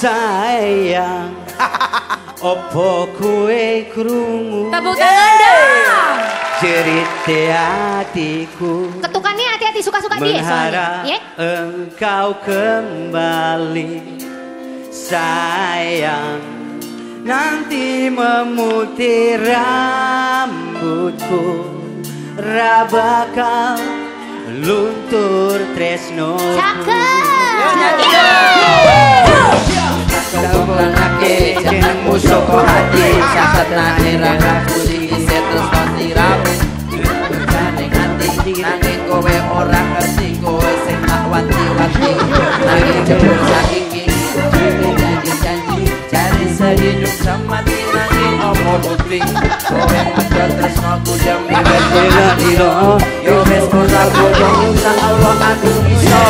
sayang. Opo kue krungu? Tepuk tangan dong. Cerita hatiku. Ketukannya hati-hati suka-suka dia soalnya. Mengharap engkau kembali. Sayang Nanti memutih rambutku. Rabakal luntur tresno Kumpulan Catat nane rakaku diise terus pasti rame. Nanging hati nanging kowe ora ngerti Kowe sing tak wanti-wanti. Nanging jemput saking kini Janji-janji Cari sehidup semati Nanging omo bukti? Kowe ngedol terus ngaku demi Bela diro Yo wes ora bodoh Insya Allah aku iso